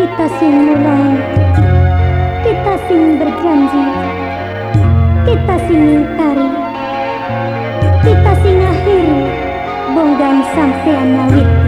kita sing mulai kita sing berjanji. Kita sing ingkari. Kita sing akhiri. Bonggang sampean nawit